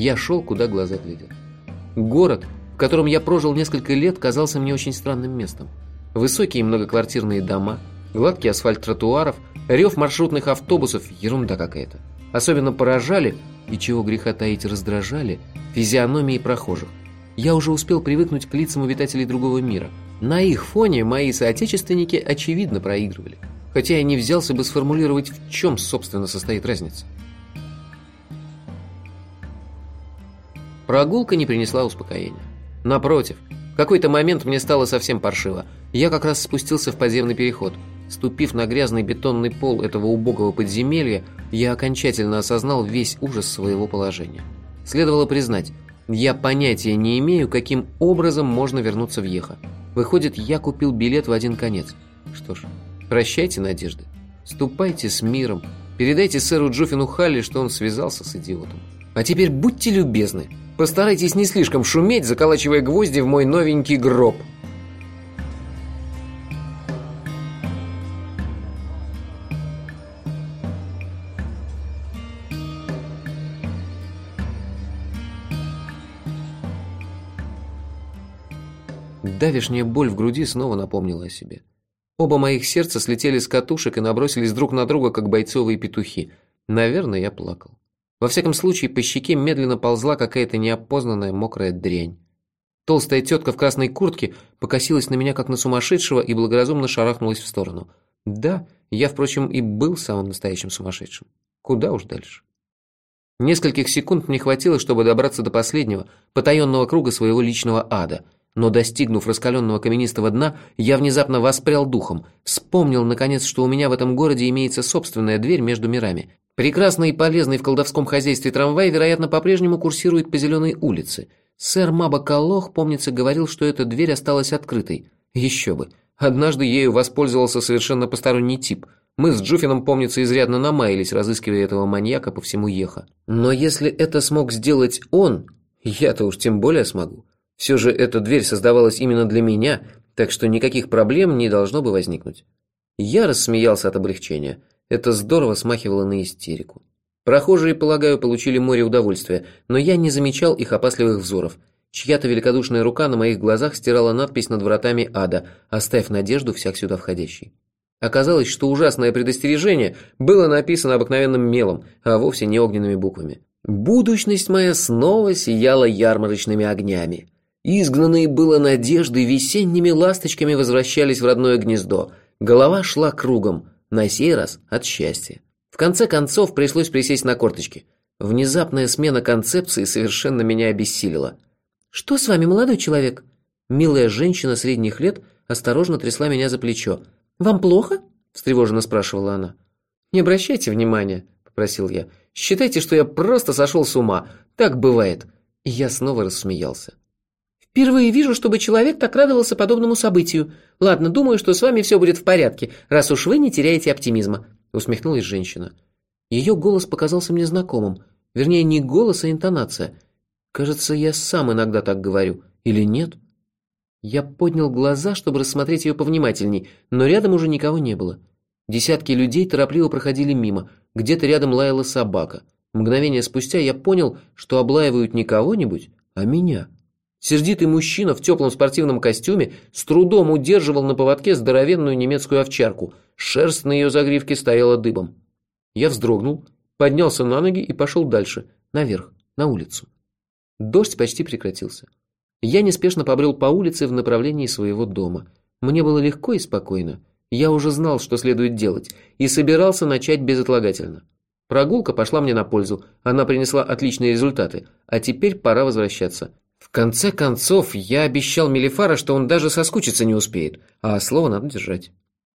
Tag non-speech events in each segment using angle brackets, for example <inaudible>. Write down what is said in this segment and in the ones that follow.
Я шел, куда глаза глядят. Город, в котором я прожил несколько лет, казался мне очень странным местом. Высокие многоквартирные дома, гладкий асфальт тротуаров, рев маршрутных автобусов – ерунда какая-то. Особенно поражали, и чего греха таить раздражали, физиономии прохожих. Я уже успел привыкнуть к лицам обитателей другого мира. На их фоне мои соотечественники очевидно проигрывали. Хотя я не взялся бы сформулировать, в чем, собственно, состоит разница. Прогулка не принесла успокоения. Напротив, в какой-то момент мне стало совсем паршиво. Я как раз спустился в подземный переход. Ступив на грязный бетонный пол этого убогого подземелья, я окончательно осознал весь ужас своего положения. Следовало признать, я понятия не имею, каким образом можно вернуться в Ехо. Выходит, я купил билет в один конец. Что ж, прощайте надежды. Ступайте с миром. Передайте сэру Джуфину Халли, что он связался с идиотом. А теперь будьте любезны, Постарайтесь не слишком шуметь, заколачивая гвозди в мой новенький гроб. Давишняя боль в груди снова напомнила о себе. Оба моих сердца слетели с катушек и набросились друг на друга, как бойцовые петухи. Наверное, я плакал. Во всяком случае, по щеке медленно ползла какая-то неопознанная мокрая дрянь. Толстая тетка в красной куртке покосилась на меня, как на сумасшедшего, и благоразумно шарахнулась в сторону. Да, я, впрочем, и был самым настоящим сумасшедшим. Куда уж дальше. Нескольких секунд мне хватило, чтобы добраться до последнего, потаенного круга своего личного ада. Но достигнув раскаленного каменистого дна, я внезапно воспрял духом, вспомнил, наконец, что у меня в этом городе имеется собственная дверь между мирами, Прекрасный и полезный в колдовском хозяйстве трамвай, вероятно, по-прежнему курсирует по Зеленой улице. Сэр Маба Калох, помнится, говорил, что эта дверь осталась открытой. Еще бы. Однажды ею воспользовался совершенно посторонний тип. Мы с Джуфином, помнится, изрядно намаялись, разыскивая этого маньяка по всему Еха. Но если это смог сделать он, я-то уж тем более смогу. Все же эта дверь создавалась именно для меня, так что никаких проблем не должно бы возникнуть. Я рассмеялся от облегчения. Это здорово смахивало на истерику. Прохожие, полагаю, получили море удовольствия, но я не замечал их опасливых взоров. Чья-то великодушная рука на моих глазах стирала надпись над вратами ада «Оставь надежду всяк сюда входящий». Оказалось, что ужасное предостережение было написано обыкновенным мелом, а вовсе не огненными буквами. Будущность моя снова сияла ярмарочными огнями. Изгнанные было надежды весенними ласточками возвращались в родное гнездо. Голова шла кругом. На сей раз от счастья. В конце концов пришлось присесть на корточки. Внезапная смена концепции совершенно меня обессилила. «Что с вами, молодой человек?» Милая женщина средних лет осторожно трясла меня за плечо. «Вам плохо?» – встревоженно спрашивала она. «Не обращайте внимания», – попросил я. «Считайте, что я просто сошел с ума. Так бывает». И я снова рассмеялся. Впервые вижу, чтобы человек так радовался подобному событию. Ладно, думаю, что с вами все будет в порядке, раз уж вы не теряете оптимизма», — усмехнулась женщина. Ее голос показался мне знакомым. Вернее, не голос, а интонация. Кажется, я сам иногда так говорю. Или нет? Я поднял глаза, чтобы рассмотреть ее повнимательней, но рядом уже никого не было. Десятки людей торопливо проходили мимо. Где-то рядом лаяла собака. Мгновение спустя я понял, что облаивают не кого-нибудь, а меня. Сердитый мужчина в теплом спортивном костюме с трудом удерживал на поводке здоровенную немецкую овчарку. Шерсть на ее загривке стояла дыбом. Я вздрогнул, поднялся на ноги и пошел дальше, наверх, на улицу. Дождь почти прекратился. Я неспешно побрел по улице в направлении своего дома. Мне было легко и спокойно. Я уже знал, что следует делать, и собирался начать безотлагательно. Прогулка пошла мне на пользу, она принесла отличные результаты, а теперь пора возвращаться. В конце концов, я обещал Мелифара, что он даже соскучиться не успеет, а слово надо держать.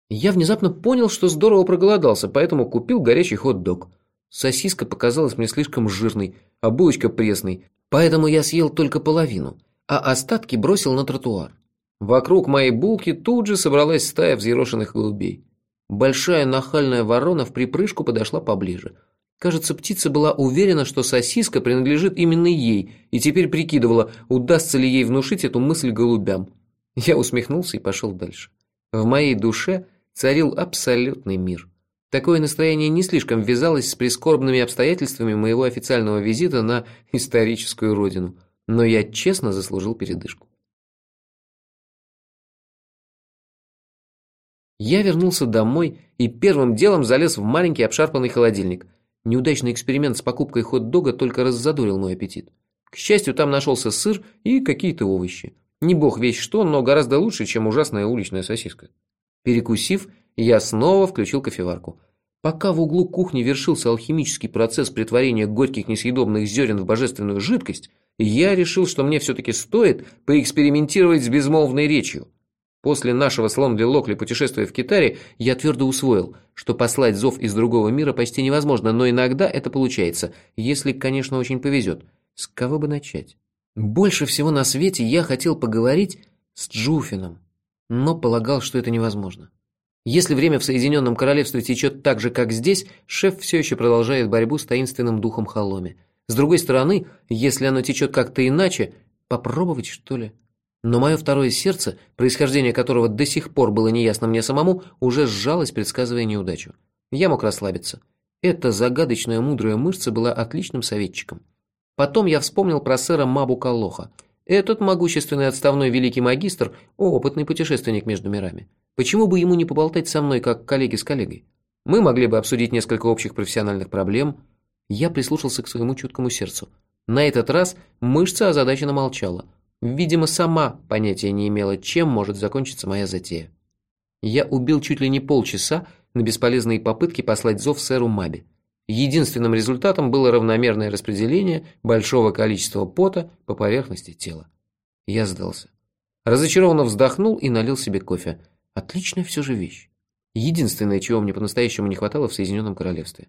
Я внезапно понял, что здорово проголодался, поэтому купил горячий хот-дог. Сосиска показалась мне слишком жирной, а булочка пресной, поэтому я съел только половину, а остатки бросил на тротуар. Вокруг моей булки тут же собралась стая взъерошенных голубей. Большая нахальная ворона в припрыжку подошла поближе – Кажется, птица была уверена, что сосиска принадлежит именно ей, и теперь прикидывала, удастся ли ей внушить эту мысль голубям. Я усмехнулся и пошел дальше. В моей душе царил абсолютный мир. Такое настроение не слишком вязалось с прискорбными обстоятельствами моего официального визита на историческую родину, но я честно заслужил передышку. Я вернулся домой и первым делом залез в маленький обшарпанный холодильник. Неудачный эксперимент с покупкой хот-дога только раззадорил мой аппетит. К счастью, там нашелся сыр и какие-то овощи. Не бог весь что, но гораздо лучше, чем ужасная уличная сосиска. Перекусив, я снова включил кофеварку. Пока в углу кухни вершился алхимический процесс притворения горьких несъедобных зерен в божественную жидкость, я решил, что мне все-таки стоит поэкспериментировать с безмолвной речью. После нашего с Лондли Локли путешествия в Китаре я твердо усвоил, что послать зов из другого мира почти невозможно, но иногда это получается, если, конечно, очень повезет. С кого бы начать? Больше всего на свете я хотел поговорить с Джуфином, но полагал, что это невозможно. Если время в Соединенном Королевстве течет так же, как здесь, шеф все еще продолжает борьбу с таинственным духом Холоми. С другой стороны, если оно течет как-то иначе, попробовать, что ли? Но мое второе сердце, происхождение которого до сих пор было неясно мне самому, уже сжалось, предсказывая неудачу. Я мог расслабиться. Эта загадочная мудрая мышца была отличным советчиком. Потом я вспомнил про сэра Мабу Каллоха. Этот могущественный отставной великий магистр – опытный путешественник между мирами. Почему бы ему не поболтать со мной, как коллеги с коллегой? Мы могли бы обсудить несколько общих профессиональных проблем. Я прислушался к своему чуткому сердцу. На этот раз мышца озадаченно молчала. Видимо, сама понятия не имела, чем может закончиться моя затея. Я убил чуть ли не полчаса на бесполезные попытки послать зов сэру Маби. Единственным результатом было равномерное распределение большого количества пота по поверхности тела. Я сдался. Разочарованно вздохнул и налил себе кофе. Отличная все же вещь. Единственное, чего мне по-настоящему не хватало в Соединенном Королевстве.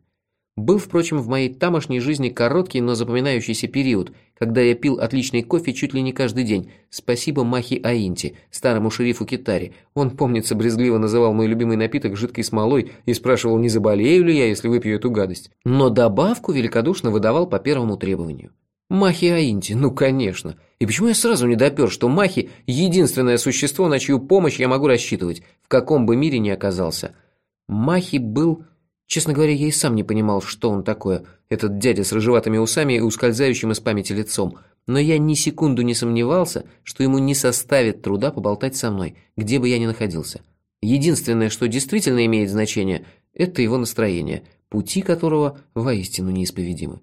Был, впрочем, в моей тамошней жизни короткий, но запоминающийся период, когда я пил отличный кофе чуть ли не каждый день. Спасибо Махи Аинти, старому шерифу Китари. Он, помнится, брезгливо называл мой любимый напиток жидкой смолой и спрашивал, не заболею ли я, если выпью эту гадость. Но добавку великодушно выдавал по первому требованию. Махи Аинти, ну конечно. И почему я сразу не допер, что Махи – единственное существо, на чью помощь я могу рассчитывать, в каком бы мире ни оказался? Махи был Честно говоря, я и сам не понимал, что он такое, этот дядя с рыжеватыми усами и ускользающим из памяти лицом. Но я ни секунду не сомневался, что ему не составит труда поболтать со мной, где бы я ни находился. Единственное, что действительно имеет значение, это его настроение, пути которого воистину неисповедимы.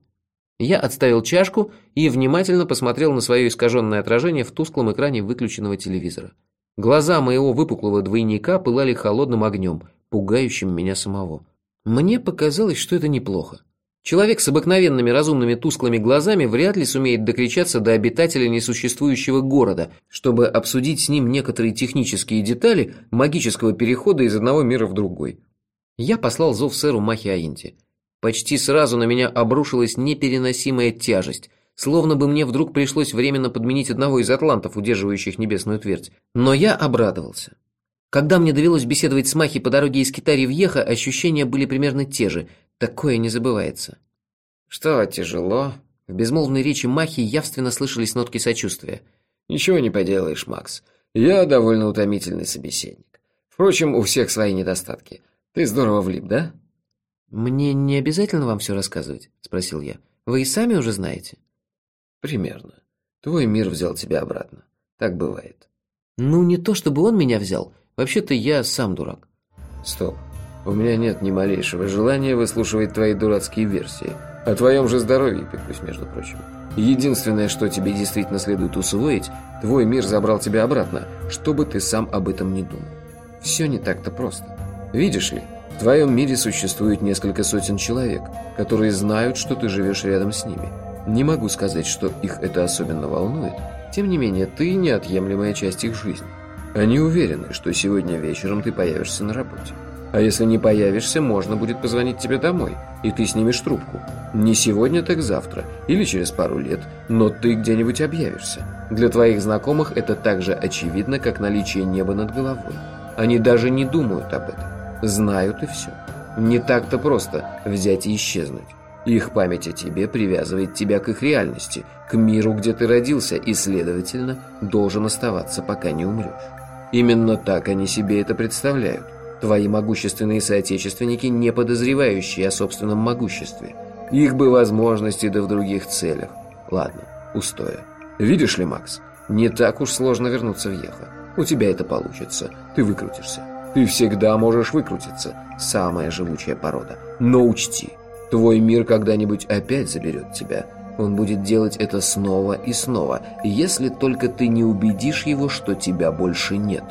Я отставил чашку и внимательно посмотрел на свое искаженное отражение в тусклом экране выключенного телевизора. Глаза моего выпуклого двойника пылали холодным огнем, пугающим меня самого. Мне показалось, что это неплохо. Человек с обыкновенными разумными тусклыми глазами вряд ли сумеет докричаться до обитателя несуществующего города, чтобы обсудить с ним некоторые технические детали магического перехода из одного мира в другой. Я послал зов сэру Махи Почти сразу на меня обрушилась непереносимая тяжесть, словно бы мне вдруг пришлось временно подменить одного из атлантов, удерживающих небесную твердь. Но я обрадовался. Когда мне довелось беседовать с Махи по дороге из Китари в Еха, ощущения были примерно те же. Такое не забывается. «Что, тяжело?» В безмолвной речи Махи явственно слышались нотки сочувствия. «Ничего не поделаешь, Макс. Я довольно утомительный собеседник. Впрочем, у всех свои недостатки. Ты здорово влип, да?» «Мне не обязательно вам все рассказывать?» – спросил я. «Вы и сами уже знаете?» «Примерно. Твой мир взял тебя обратно. Так бывает». «Ну, не то чтобы он меня взял. Вообще-то я сам дурак. Стоп. У меня нет ни малейшего желания выслушивать твои дурацкие версии. О твоем же здоровье пекусь, между прочим. Единственное, что тебе действительно следует усвоить, твой мир забрал тебя обратно, чтобы ты сам об этом не думал. Все не так-то просто. Видишь ли, в твоем мире существует несколько сотен человек, которые знают, что ты живешь рядом с ними. Не могу сказать, что их это особенно волнует. Тем не менее, ты неотъемлемая часть их жизни. Они уверены, что сегодня вечером ты появишься на работе. А если не появишься, можно будет позвонить тебе домой, и ты снимешь трубку. Не сегодня, так завтра, или через пару лет, но ты где-нибудь объявишься. Для твоих знакомых это так же очевидно, как наличие неба над головой. Они даже не думают об этом. Знают и все. Не так-то просто взять и исчезнуть. Их память о тебе привязывает тебя к их реальности, к миру, где ты родился, и, следовательно, должен оставаться, пока не умрешь. Именно так они себе это представляют. Твои могущественные соотечественники, не подозревающие о собственном могуществе. Их бы возможности да в других целях. Ладно, устоя. Видишь ли, Макс, не так уж сложно вернуться в Ехо. У тебя это получится. Ты выкрутишься. Ты всегда можешь выкрутиться. Самая живучая порода. Но учти, твой мир когда-нибудь опять заберет тебя. Он будет делать это снова и снова, если только ты не убедишь его, что тебя больше нет.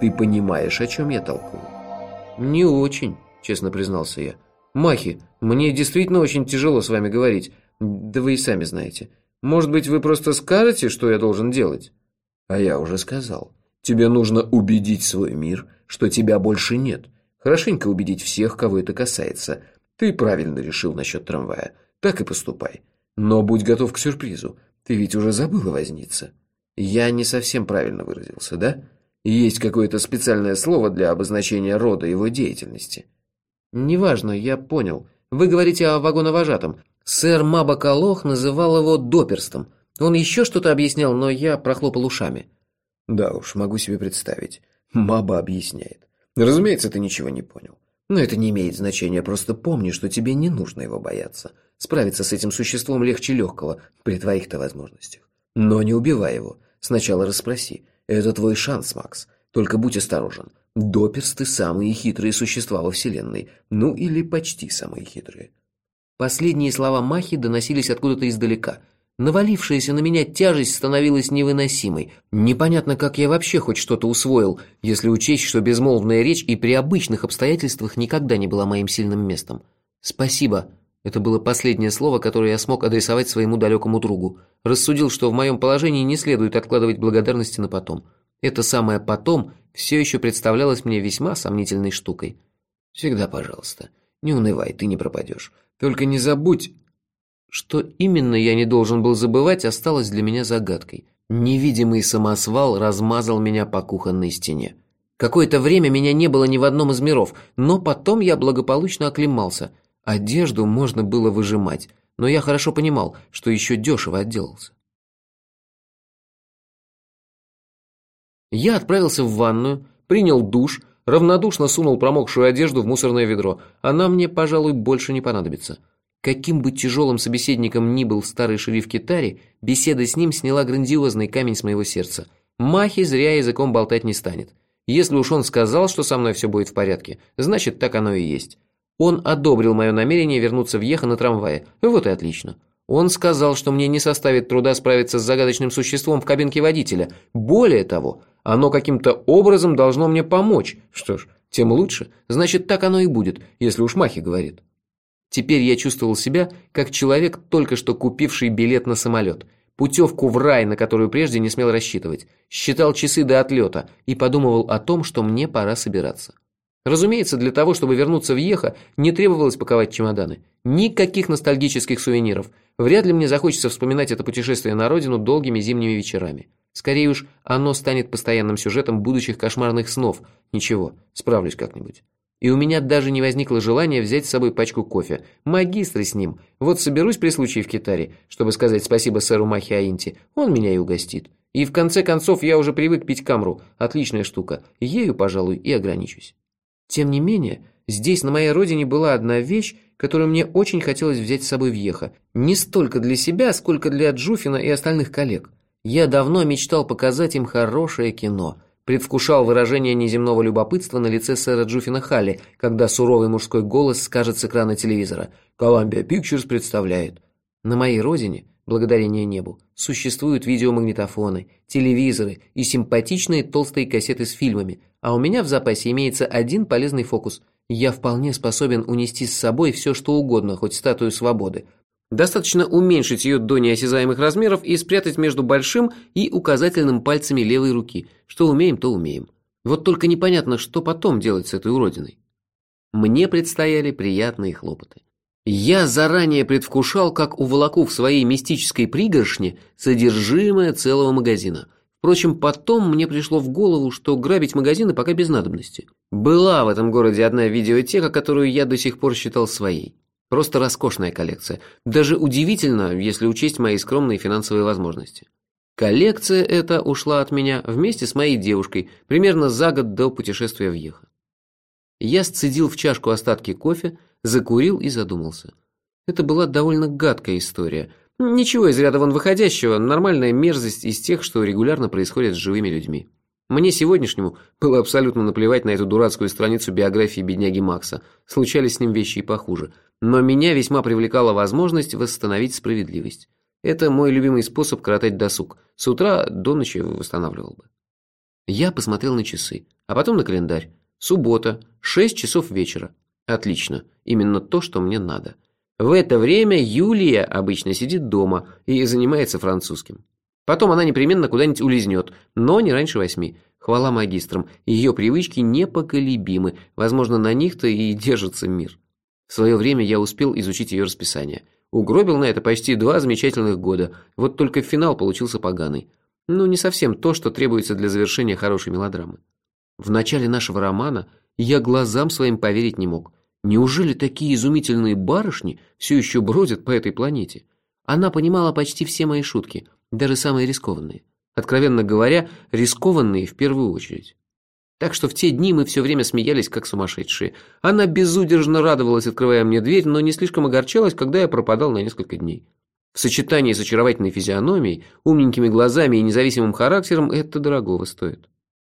Ты понимаешь, о чем я толкую? «Не очень», — честно признался я. «Махи, мне действительно очень тяжело с вами говорить. Да вы и сами знаете. Может быть, вы просто скажете, что я должен делать?» «А я уже сказал. Тебе нужно убедить свой мир, что тебя больше нет. Хорошенько убедить всех, кого это касается. Ты правильно решил насчет трамвая. Так и поступай. Но будь готов к сюрпризу. Ты ведь уже забыла возниться». «Я не совсем правильно выразился, да?» Есть какое-то специальное слово для обозначения рода его деятельности. Неважно, я понял. Вы говорите о вагоновожатом. Сэр Мабакалох называл его доперстом. Он еще что-то объяснял, но я прохлопал ушами. Да уж, могу себе представить. Маба объясняет. Разумеется, ты ничего не понял. Но это не имеет значения, просто помни, что тебе не нужно его бояться. Справиться с этим существом легче легкого, при твоих-то возможностях. Но не убивай его. Сначала расспроси, это твой шанс, Макс. Только будь осторожен. Доперсты – самые хитрые существа во Вселенной. Ну, или почти самые хитрые. Последние слова Махи доносились откуда-то издалека. Навалившаяся на меня тяжесть становилась невыносимой. Непонятно, как я вообще хоть что-то усвоил, если учесть, что безмолвная речь и при обычных обстоятельствах никогда не была моим сильным местом. «Спасибо», это было последнее слово, которое я смог адресовать своему далекому другу. Рассудил, что в моем положении не следует откладывать благодарности на потом. Это самое «потом» все еще представлялось мне весьма сомнительной штукой. «Всегда пожалуйста. Не унывай, ты не пропадешь. Только не забудь...» Что именно я не должен был забывать, осталось для меня загадкой. Невидимый самосвал размазал меня по кухонной стене. Какое-то время меня не было ни в одном из миров, но потом я благополучно оклемался – Одежду можно было выжимать, но я хорошо понимал, что еще дешево отделался. Я отправился в ванную, принял душ, равнодушно сунул промокшую одежду в мусорное ведро. Она мне, пожалуй, больше не понадобится. Каким бы тяжелым собеседником ни был старый шериф Китари, беседа с ним сняла грандиозный камень с моего сердца. Махи зря языком болтать не станет. Если уж он сказал, что со мной все будет в порядке, значит, так оно и есть. Он одобрил мое намерение вернуться в Ехо на трамвае. Вот и отлично. Он сказал, что мне не составит труда справиться с загадочным существом в кабинке водителя. Более того, оно каким-то образом должно мне помочь. Что ж, тем лучше. Значит, так оно и будет, если уж Махи говорит. Теперь я чувствовал себя, как человек, только что купивший билет на самолет. Путевку в рай, на которую прежде не смел рассчитывать. Считал часы до отлета и подумывал о том, что мне пора собираться. Разумеется, для того, чтобы вернуться в Ехо, не требовалось паковать чемоданы. Никаких ностальгических сувениров. Вряд ли мне захочется вспоминать это путешествие на родину долгими зимними вечерами. Скорее уж, оно станет постоянным сюжетом будущих кошмарных снов. Ничего, справлюсь как-нибудь. И у меня даже не возникло желания взять с собой пачку кофе. Магистры с ним. Вот соберусь при случае в Китаре, чтобы сказать спасибо сэру Махи Аинти. Он меня и угостит. И в конце концов я уже привык пить камру. Отличная штука. Ею, пожалуй, и ограничусь. Тем не менее, здесь, на моей родине, была одна вещь, которую мне очень хотелось взять с собой в Ехо. Не столько для себя, сколько для Джуфина и остальных коллег. Я давно мечтал показать им хорошее кино. Предвкушал выражение неземного любопытства на лице сэра Джуфина Халли, когда суровый мужской голос скажет с экрана телевизора «Columbia Pictures представляет». На моей родине, благодарение небу, существуют видеомагнитофоны, телевизоры и симпатичные толстые кассеты с фильмами, а у меня в запасе имеется один полезный фокус. Я вполне способен унести с собой все, что угодно, хоть статую свободы. Достаточно уменьшить ее до неосязаемых размеров и спрятать между большим и указательным пальцами левой руки. Что умеем, то умеем. Вот только непонятно, что потом делать с этой уродиной. Мне предстояли приятные хлопоты. Я заранее предвкушал, как уволоку в своей мистической пригоршне содержимое целого магазина – Впрочем, потом мне пришло в голову, что грабить магазины пока без надобности. Была в этом городе одна видеотека, которую я до сих пор считал своей. Просто роскошная коллекция. Даже удивительно, если учесть мои скромные финансовые возможности. Коллекция эта ушла от меня вместе с моей девушкой примерно за год до путешествия в Ехо. Я сцедил в чашку остатки кофе, закурил и задумался. Это была довольно гадкая история. Ничего из ряда вон выходящего, нормальная мерзость из тех, что регулярно происходит с живыми людьми. Мне сегодняшнему было абсолютно наплевать на эту дурацкую страницу биографии бедняги Макса. Случались с ним вещи и похуже. Но меня весьма привлекала возможность восстановить справедливость. Это мой любимый способ коротать досуг. С утра до ночи восстанавливал бы. Я посмотрел на часы, а потом на календарь. Суббота, 6 часов вечера. Отлично, именно то, что мне надо. В это время Юлия обычно сидит дома и занимается французским. Потом она непременно куда-нибудь улизнет, но не раньше восьми. Хвала магистрам, ее привычки непоколебимы, возможно, на них-то и держится мир. В свое время я успел изучить ее расписание. Угробил на это почти два замечательных года, вот только финал получился поганый. Ну, не совсем то, что требуется для завершения хорошей мелодрамы. В начале нашего романа я глазам своим поверить не мог. Неужели такие изумительные барышни все еще бродят по этой планете? Она понимала почти все мои шутки, даже самые рискованные. Откровенно говоря, рискованные в первую очередь. Так что в те дни мы все время смеялись, как сумасшедшие. Она безудержно радовалась, открывая мне дверь, но не слишком огорчалась, когда я пропадал на несколько дней. В сочетании с очаровательной физиономией, умненькими глазами и независимым характером это дорогого стоит.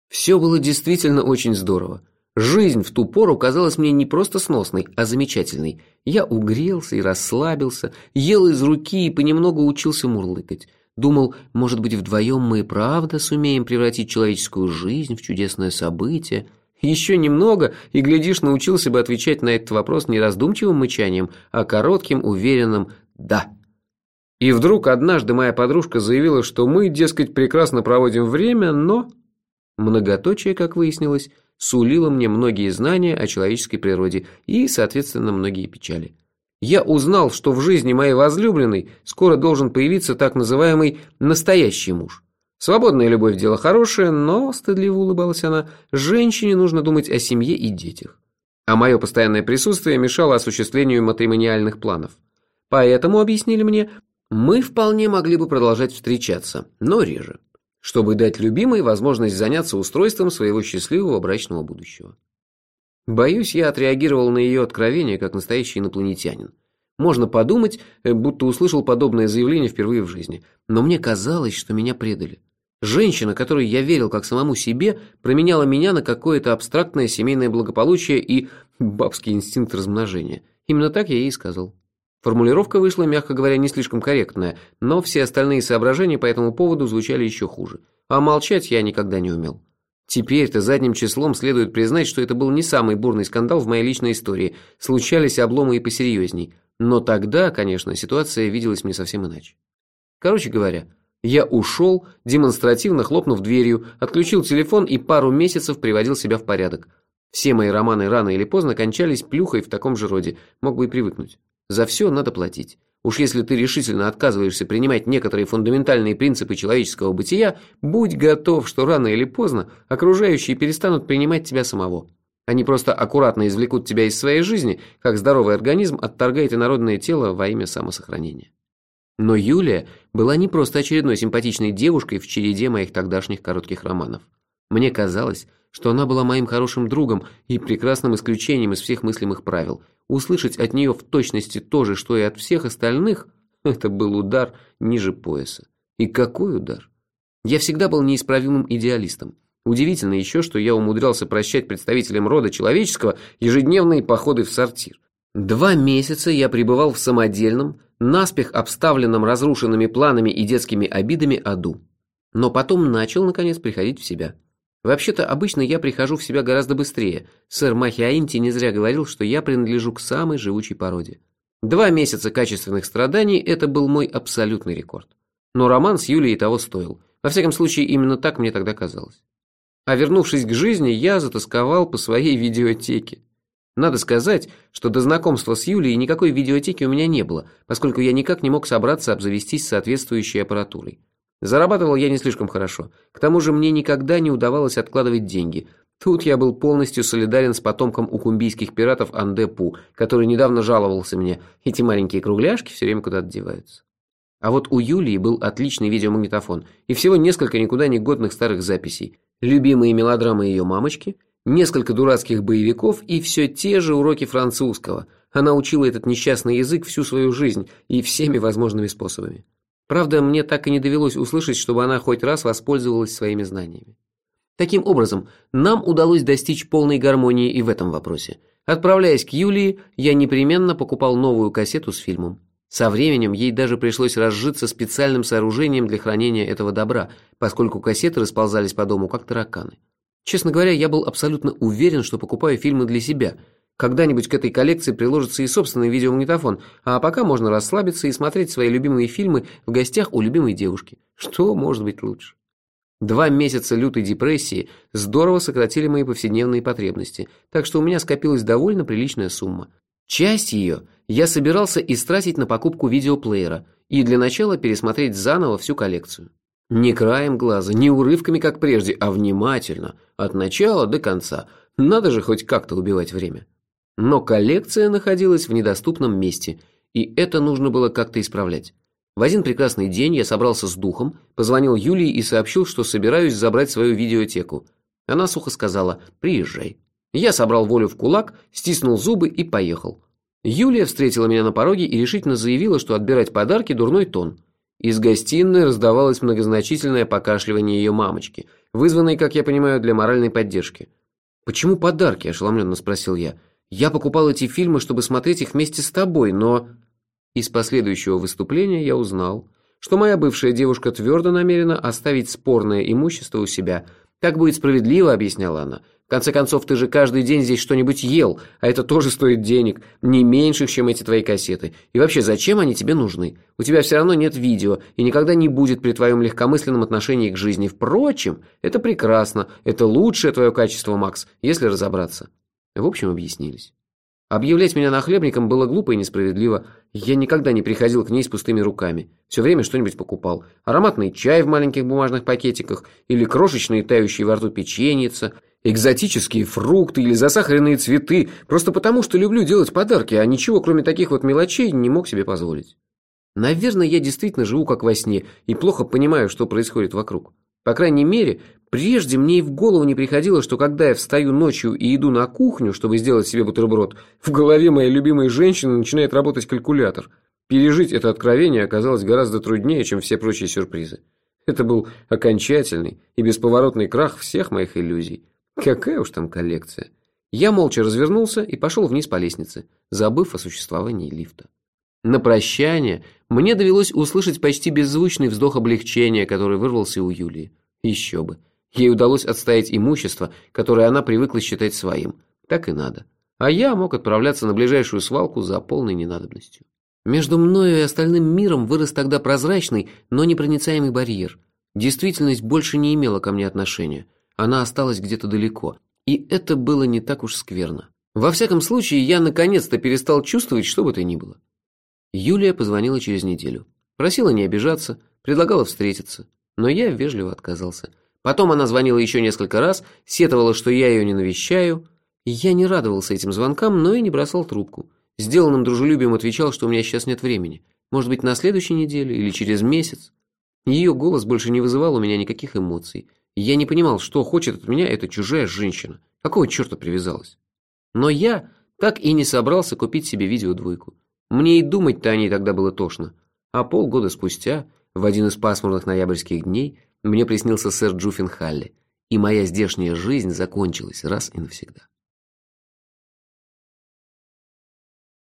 Все было действительно очень здорово. Жизнь в ту пору казалась мне не просто сносной, а замечательной. Я угрелся и расслабился, ел из руки и понемногу учился мурлыкать. Думал, может быть, вдвоем мы и правда сумеем превратить человеческую жизнь в чудесное событие. Еще немного, и, глядишь, научился бы отвечать на этот вопрос не раздумчивым мычанием, а коротким, уверенным «да». И вдруг однажды моя подружка заявила, что мы, дескать, прекрасно проводим время, но... Многоточие, как выяснилось, сулило мне многие знания о человеческой природе и, соответственно, многие печали я узнал, что в жизни моей возлюбленной скоро должен появиться так называемый «настоящий муж». Свободная любовь – дело хорошее, но, стыдливо улыбалась она, женщине нужно думать о семье и детях. А мое постоянное присутствие мешало осуществлению матримониальных планов. Поэтому, объяснили мне, мы вполне могли бы продолжать встречаться, но реже, чтобы дать любимой возможность заняться устройством своего счастливого брачного будущего. Боюсь, я отреагировал на ее откровение, как настоящий инопланетянин. Можно подумать, э, будто услышал подобное заявление впервые в жизни. Но мне казалось, что меня предали. Женщина, которой я верил как самому себе, променяла меня на какое-то абстрактное семейное благополучие и бабский инстинкт размножения. Именно так я ей и сказал. Формулировка вышла, мягко говоря, не слишком корректная, но все остальные соображения по этому поводу звучали еще хуже. А молчать я никогда не умел. Теперь-то задним числом следует признать, что это был не самый бурный скандал в моей личной истории. Случались обломы и посерьезней. Но тогда, конечно, ситуация виделась мне совсем иначе. Короче говоря, я ушел, демонстративно хлопнув дверью, отключил телефон и пару месяцев приводил себя в порядок. Все мои романы рано или поздно кончались плюхой в таком же роде, мог бы и привыкнуть. За все надо платить. Уж если ты решительно отказываешься принимать некоторые фундаментальные принципы человеческого бытия, будь готов, что рано или поздно окружающие перестанут принимать тебя самого. Они просто аккуратно извлекут тебя из своей жизни, как здоровый организм отторгает инородное тело во имя самосохранения. Но Юлия была не просто очередной симпатичной девушкой в череде моих тогдашних коротких романов. Мне казалось, что она была моим хорошим другом и прекрасным исключением из всех мыслимых правил – Услышать от нее в точности то же, что и от всех остальных, <laughs> это был удар ниже пояса. И какой удар? Я всегда был неисправимым идеалистом. Удивительно еще, что я умудрялся прощать представителям рода человеческого ежедневные походы в сортир. Два месяца я пребывал в самодельном, наспех обставленном разрушенными планами и детскими обидами аду. Но потом начал, наконец, приходить в себя. Вообще-то, обычно я прихожу в себя гораздо быстрее. Сэр Махиаинти не зря говорил, что я принадлежу к самой живучей породе. Два месяца качественных страданий – это был мой абсолютный рекорд. Но роман с Юлией того стоил. Во всяком случае, именно так мне тогда казалось. А вернувшись к жизни, я затасковал по своей видеотеке. Надо сказать, что до знакомства с Юлией никакой видеотеки у меня не было, поскольку я никак не мог собраться обзавестись соответствующей аппаратурой. Зарабатывал я не слишком хорошо. К тому же мне никогда не удавалось откладывать деньги. Тут я был полностью солидарен с потомком укумбийских пиратов Андепу, который недавно жаловался мне. Эти маленькие кругляшки все время куда-то деваются. А вот у Юлии был отличный видеомагнитофон и всего несколько никуда не годных старых записей. Любимые мелодрамы ее мамочки, Несколько дурацких боевиков и все те же уроки французского. Она учила этот несчастный язык всю свою жизнь и всеми возможными способами. Правда, мне так и не довелось услышать, чтобы она хоть раз воспользовалась своими знаниями. Таким образом, нам удалось достичь полной гармонии и в этом вопросе. Отправляясь к Юлии, я непременно покупал новую кассету с фильмом. Со временем ей даже пришлось разжиться специальным сооружением для хранения этого добра, поскольку кассеты расползались по дому как тараканы. Честно говоря, я был абсолютно уверен, что покупаю фильмы для себя. Когда-нибудь к этой коллекции приложится и собственный видеомагнитофон, а пока можно расслабиться и смотреть свои любимые фильмы в гостях у любимой девушки. Что может быть лучше? Два месяца лютой депрессии здорово сократили мои повседневные потребности, так что у меня скопилась довольно приличная сумма. Часть ее я собирался истратить на покупку видеоплеера и для начала пересмотреть заново всю коллекцию. Не краем глаза, не урывками, как прежде, а внимательно, от начала до конца. Надо же хоть как-то убивать время. Но коллекция находилась в недоступном месте, и это нужно было как-то исправлять. В один прекрасный день я собрался с духом, позвонил Юлии и сообщил, что собираюсь забрать свою видеотеку. Она сухо сказала «Приезжай». Я собрал волю в кулак, стиснул зубы и поехал. Юлия встретила меня на пороге и решительно заявила, что отбирать подарки – дурной тон. Из гостиной раздавалось многозначительное покашливание ее мамочки, вызванное, как я понимаю, для моральной поддержки. «Почему подарки?» – ошеломленно спросил я. «Я покупал эти фильмы, чтобы смотреть их вместе с тобой, но...» Из последующего выступления я узнал, что моя бывшая девушка твердо намерена оставить спорное имущество у себя. «Так будет справедливо», — объясняла она. «В конце концов, ты же каждый день здесь что-нибудь ел, а это тоже стоит денег, не меньше, чем эти твои кассеты. И вообще, зачем они тебе нужны? У тебя все равно нет видео, и никогда не будет при твоем легкомысленном отношении к жизни. Впрочем, это прекрасно, это лучшее твое качество, Макс, если разобраться». В общем, объяснились. Объявлять меня нахлебником было глупо и несправедливо. Я никогда не приходил к ней с пустыми руками. Все время что-нибудь покупал. Ароматный чай в маленьких бумажных пакетиках, или крошечные тающие во рту печеница, экзотические фрукты или засахаренные цветы, просто потому, что люблю делать подарки, а ничего, кроме таких вот мелочей, не мог себе позволить. Наверное, я действительно живу как во сне и плохо понимаю, что происходит вокруг. По крайней мере, Прежде мне и в голову не приходило, что когда я встаю ночью и иду на кухню, чтобы сделать себе бутерброд, в голове моей любимой женщины начинает работать калькулятор. Пережить это откровение оказалось гораздо труднее, чем все прочие сюрпризы. Это был окончательный и бесповоротный крах всех моих иллюзий. Какая уж там коллекция. Я молча развернулся и пошел вниз по лестнице, забыв о существовании лифта. На прощание мне довелось услышать почти беззвучный вздох облегчения, который вырвался у Юлии. Еще бы. Ей удалось отстоять имущество, которое она привыкла считать своим. Так и надо. А я мог отправляться на ближайшую свалку за полной ненадобностью. Между мною и остальным миром вырос тогда прозрачный, но непроницаемый барьер. Действительность больше не имела ко мне отношения. Она осталась где-то далеко. И это было не так уж скверно. Во всяком случае, я наконец-то перестал чувствовать, что бы то ни было. Юлия позвонила через неделю. Просила не обижаться, предлагала встретиться. Но я вежливо отказался. Потом она звонила еще несколько раз, сетовала, что я ее не навещаю. Я не радовался этим звонкам, но и не бросал трубку. Сделанным дружелюбием отвечал, что у меня сейчас нет времени. Может быть, на следующей неделе или через месяц. Ее голос больше не вызывал у меня никаких эмоций. Я не понимал, что хочет от меня эта чужая женщина. Какого черта привязалась? Но я так и не собрался купить себе видеодвойку. Мне и думать-то о ней тогда было тошно. А полгода спустя, в один из пасмурных ноябрьских дней, мне приснился сэр Джуффин Халли, и моя здешняя жизнь закончилась раз и навсегда.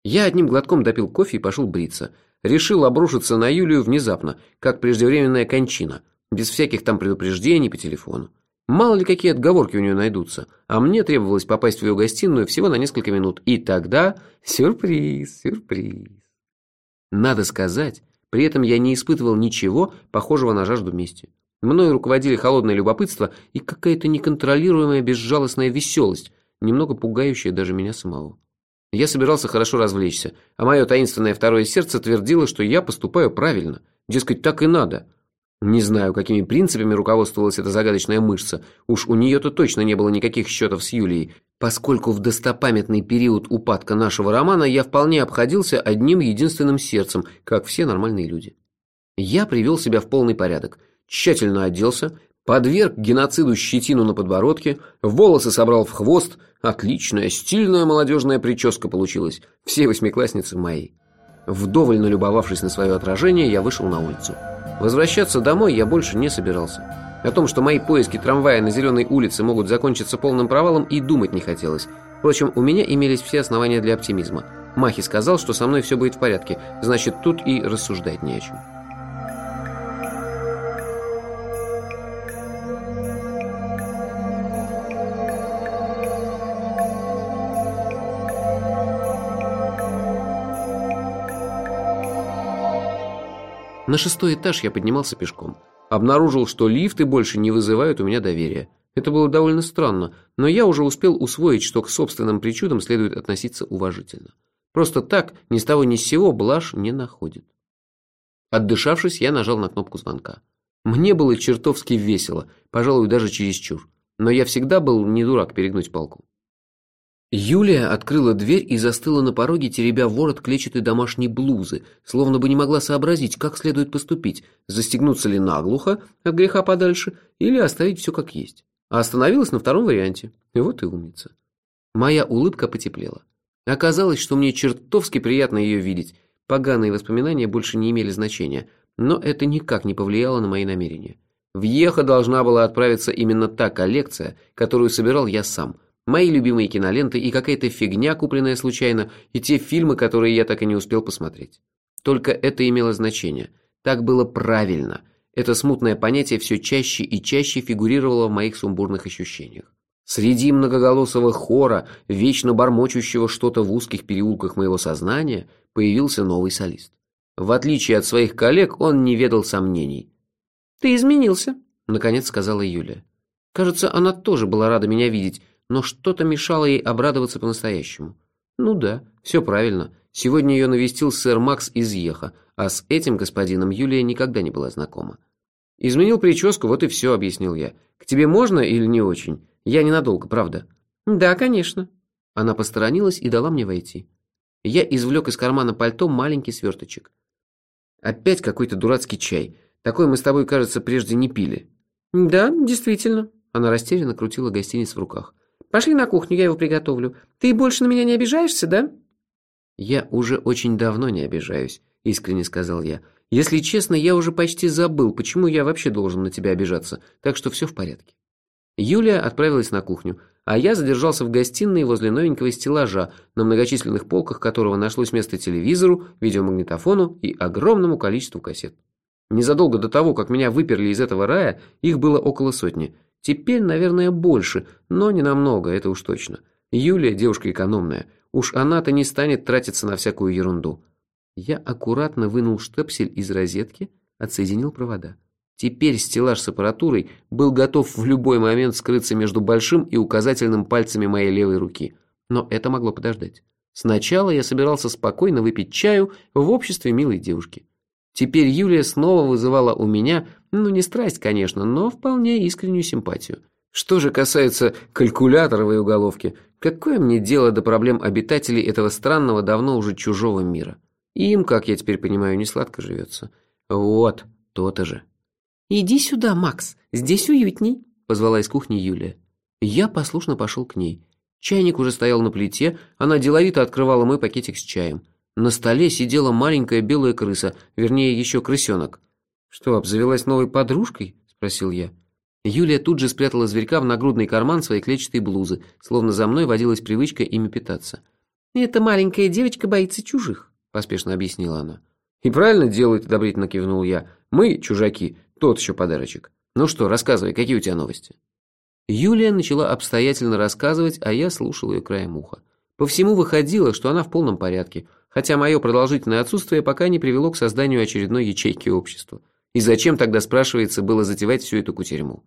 Я одним глотком допил кофе и пошел бриться. Решил обрушиться на Юлию внезапно, как преждевременная кончина, без всяких там предупреждений по телефону. Мало ли какие отговорки у нее найдутся, а мне требовалось попасть в ее гостиную всего на несколько минут, и тогда сюрприз, сюрприз. Надо сказать, при этом я не испытывал ничего похожего на жажду мести. Мною руководили холодное любопытство и какая-то неконтролируемая безжалостная веселость, немного пугающая даже меня самого. Я собирался хорошо развлечься, а мое таинственное второе сердце твердило, что я поступаю правильно. Дескать, так и надо. Не знаю, какими принципами руководствовалась эта загадочная мышца. Уж у нее-то точно не было никаких счетов с Юлией, поскольку в достопамятный период упадка нашего романа я вполне обходился одним единственным сердцем, как все нормальные люди. Я привел себя в полный порядок – тщательно оделся, подверг геноциду щетину на подбородке, волосы собрал в хвост. Отличная, стильная молодежная прическа получилась. Все восьмиклассницы мои. Вдоволь налюбовавшись на свое отражение, я вышел на улицу. Возвращаться домой я больше не собирался. О том, что мои поиски трамвая на Зеленой улице могут закончиться полным провалом, и думать не хотелось. Впрочем, у меня имелись все основания для оптимизма. Махи сказал, что со мной все будет в порядке, значит, тут и рассуждать не о чем. На шестой этаж я поднимался пешком. Обнаружил, что лифты больше не вызывают у меня доверия. Это было довольно странно, но я уже успел усвоить, что к собственным причудам следует относиться уважительно. Просто так, ни с того ни с сего, блажь не находит. Отдышавшись, я нажал на кнопку звонка. Мне было чертовски весело, пожалуй, даже чересчур. Но я всегда был не дурак перегнуть палку. Юлия открыла дверь и застыла на пороге, теребя ворот клетчатой домашней блузы, словно бы не могла сообразить, как следует поступить, застегнуться ли наглухо, от греха подальше, или оставить все как есть. А остановилась на втором варианте. И вот и умница. Моя улыбка потеплела. Оказалось, что мне чертовски приятно ее видеть. Поганые воспоминания больше не имели значения, но это никак не повлияло на мои намерения. В Ехо должна была отправиться именно та коллекция, которую собирал я сам – Мои любимые киноленты и какая-то фигня, купленная случайно, и те фильмы, которые я так и не успел посмотреть. Только это имело значение. Так было правильно. Это смутное понятие все чаще и чаще фигурировало в моих сумбурных ощущениях. Среди многоголосого хора, вечно бормочущего что-то в узких переулках моего сознания, появился новый солист. В отличие от своих коллег, он не ведал сомнений. «Ты изменился», — наконец сказала Юлия. Кажется, она тоже была рада меня видеть, но что-то мешало ей обрадоваться по-настоящему. Ну да, все правильно. Сегодня ее навестил сэр Макс из Еха, а с этим господином Юлия никогда не была знакома. «Изменил прическу, вот и все», — объяснил я. «К тебе можно или не очень? Я ненадолго, правда?» «Да, конечно». Она посторонилась и дала мне войти. Я извлек из кармана пальто маленький сверточек. «Опять какой-то дурацкий чай. Такой мы с тобой, кажется, прежде не пили». «Да, действительно». Она растерянно крутила гостиниц в руках. Пошли на кухню, я его приготовлю. Ты больше на меня не обижаешься, да?» «Я уже очень давно не обижаюсь», — искренне сказал я. «Если честно, я уже почти забыл, почему я вообще должен на тебя обижаться, так что все в порядке». Юлия отправилась на кухню, а я задержался в гостиной возле новенького стеллажа, на многочисленных полках которого нашлось место телевизору, видеомагнитофону и огромному количеству кассет. Незадолго до того, как меня выперли из этого рая, их было около сотни — Теперь, наверное, больше, но не намного, это уж точно. Юлия девушка экономная. Уж она-то не станет тратиться на всякую ерунду. Я аккуратно вынул штепсель из розетки, отсоединил провода. Теперь стеллаж с аппаратурой был готов в любой момент скрыться между большим и указательным пальцами моей левой руки. Но это могло подождать. Сначала я собирался спокойно выпить чаю в обществе милой девушки. Теперь Юлия снова вызывала у меня, ну не страсть, конечно, но вполне искреннюю симпатию. Что же касается калькуляторовой уголовки, какое мне дело до проблем обитателей этого странного, давно уже чужого мира? Им, как я теперь понимаю, не сладко живется. Вот, то-то же. «Иди сюда, Макс, здесь уютней», — позвала из кухни Юлия. Я послушно пошел к ней. Чайник уже стоял на плите, она деловито открывала мой пакетик с чаем. На столе сидела маленькая белая крыса, вернее, еще крысенок. «Что, обзавелась новой подружкой?» – спросил я. Юлия тут же спрятала зверька в нагрудный карман своей клетчатой блузы, словно за мной водилась привычка ими питаться. «Эта маленькая девочка боится чужих», – поспешно объяснила она. «И правильно делает», – одобрительно кивнул я. «Мы, чужаки, тот еще подарочек. Ну что, рассказывай, какие у тебя новости?» Юлия начала обстоятельно рассказывать, а я слушал ее краем уха. По всему выходило, что она в полном порядке – хотя мое продолжительное отсутствие пока не привело к созданию очередной ячейки общества. И зачем тогда, спрашивается, было затевать всю эту кутерьму?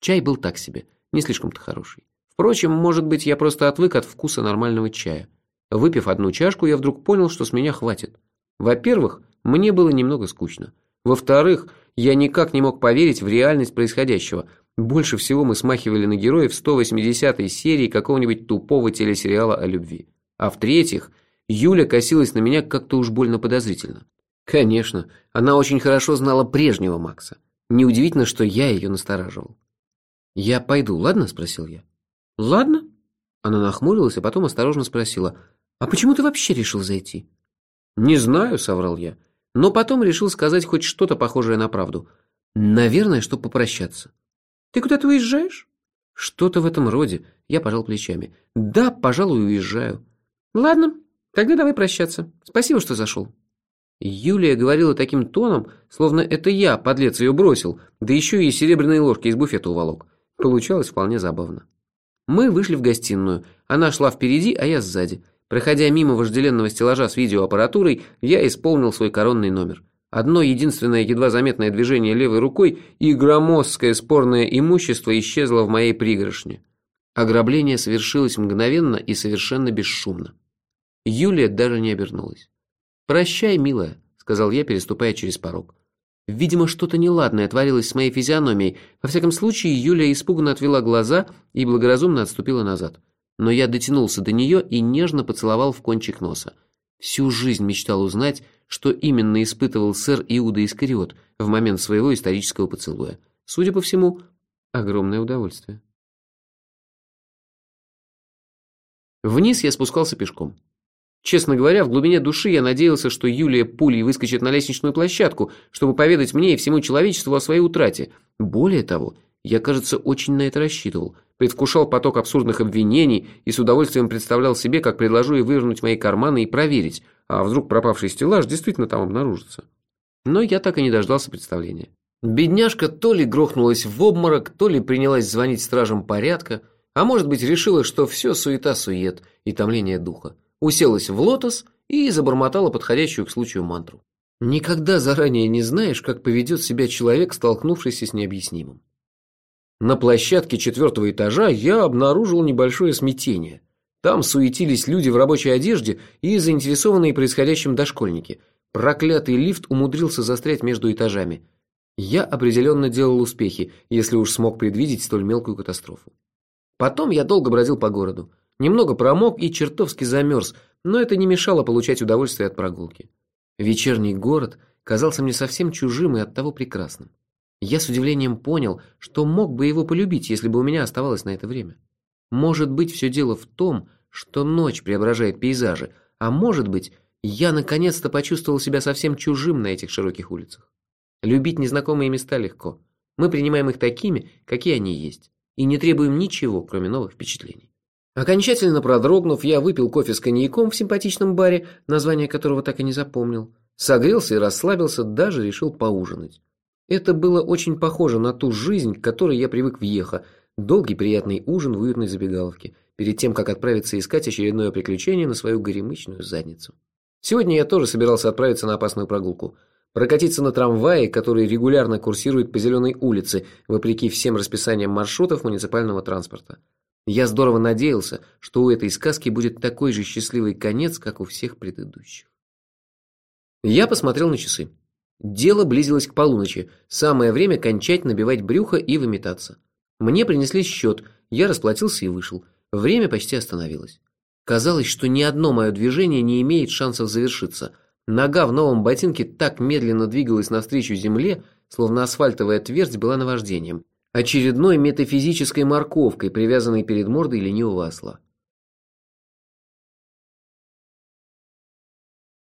Чай был так себе, не слишком-то хороший. Впрочем, может быть, я просто отвык от вкуса нормального чая. Выпив одну чашку, я вдруг понял, что с меня хватит. Во-первых, мне было немного скучно. Во-вторых, я никак не мог поверить в реальность происходящего. Больше всего мы смахивали на героев 180-й серии какого-нибудь тупого телесериала о любви. А в-третьих, Юля косилась на меня как-то уж больно подозрительно. Конечно, она очень хорошо знала прежнего Макса. Неудивительно, что я ее настораживал. «Я пойду, ладно?» – спросил я. «Ладно». Она нахмурилась, а потом осторожно спросила, «А почему ты вообще решил зайти?» «Не знаю», – соврал я, но потом решил сказать хоть что-то похожее на правду. «Наверное, чтобы попрощаться». «Ты куда-то уезжаешь?» «Что-то в этом роде», – я пожал плечами. «Да, пожалуй, уезжаю». «Ладно, тогда давай прощаться. Спасибо, что зашел». Юлия говорила таким тоном, словно это я, подлец, ее бросил, да еще и серебряные ложки из буфета уволок. Получалось вполне забавно. Мы вышли в гостиную. Она шла впереди, а я сзади. Проходя мимо вожделенного стеллажа с видеоаппаратурой, я исполнил свой коронный номер. Одно единственное едва заметное движение левой рукой, и громоздкое спорное имущество исчезло в моей пригоршне. Ограбление совершилось мгновенно и совершенно бесшумно. Юлия даже не обернулась. «Прощай, милая», — сказал я, переступая через порог. Видимо, что-то неладное творилось с моей физиономией. Во всяком случае, Юлия испуганно отвела глаза и благоразумно отступила назад. Но я дотянулся до нее и нежно поцеловал в кончик носа. Всю жизнь мечтал узнать, что именно испытывал сэр Иуда Искариот в момент своего исторического поцелуя. Судя по всему, огромное удовольствие. Вниз я спускался пешком. Честно говоря, в глубине души я надеялся, что Юлия пулей выскочит на лестничную площадку, чтобы поведать мне и всему человечеству о своей утрате. Более того, я, кажется, очень на это рассчитывал. Предвкушал поток абсурдных обвинений и с удовольствием представлял себе, как предложу ей вывернуть мои карманы и проверить, а вдруг пропавший стеллаж действительно там обнаружится. Но я так и не дождался представления. Бедняжка то ли грохнулась в обморок, то ли принялась звонить стражам порядка, а может быть решила, что все суета-сует и томление духа уселась в лотос и забормотала подходящую к случаю мантру. Никогда заранее не знаешь, как поведет себя человек, столкнувшийся с необъяснимым. На площадке четвертого этажа я обнаружил небольшое смятение. Там суетились люди в рабочей одежде и заинтересованные происходящим дошкольники. Проклятый лифт умудрился застрять между этажами. Я определенно делал успехи, если уж смог предвидеть столь мелкую катастрофу. Потом я долго бродил по городу. Немного промок и чертовски замерз, но это не мешало получать удовольствие от прогулки. Вечерний город казался мне совсем чужим и оттого прекрасным. Я с удивлением понял, что мог бы его полюбить, если бы у меня оставалось на это время. Может быть, все дело в том, что ночь преображает пейзажи, а может быть, я наконец-то почувствовал себя совсем чужим на этих широких улицах. Любить незнакомые места легко. Мы принимаем их такими, какие они есть, и не требуем ничего, кроме новых впечатлений. Окончательно продрогнув, я выпил кофе с коньяком в симпатичном баре, название которого так и не запомнил. Согрелся и расслабился, даже решил поужинать. Это было очень похоже на ту жизнь, к которой я привык в Ехо. Долгий приятный ужин в уютной забегаловке, перед тем, как отправиться искать очередное приключение на свою горемычную задницу. Сегодня я тоже собирался отправиться на опасную прогулку. Прокатиться на трамвае, который регулярно курсирует по Зеленой улице, вопреки всем расписаниям маршрутов муниципального транспорта. Я здорово надеялся, что у этой сказки будет такой же счастливый конец, как у всех предыдущих. Я посмотрел на часы. Дело близилось к полуночи, самое время кончать набивать брюхо и выметаться. Мне принесли счет, я расплатился и вышел. Время почти остановилось. Казалось, что ни одно мое движение не имеет шансов завершиться. Нога в новом ботинке так медленно двигалась навстречу земле, словно асфальтовая твердь была наваждением очередной метафизической морковкой, привязанной перед мордой ленивого осла.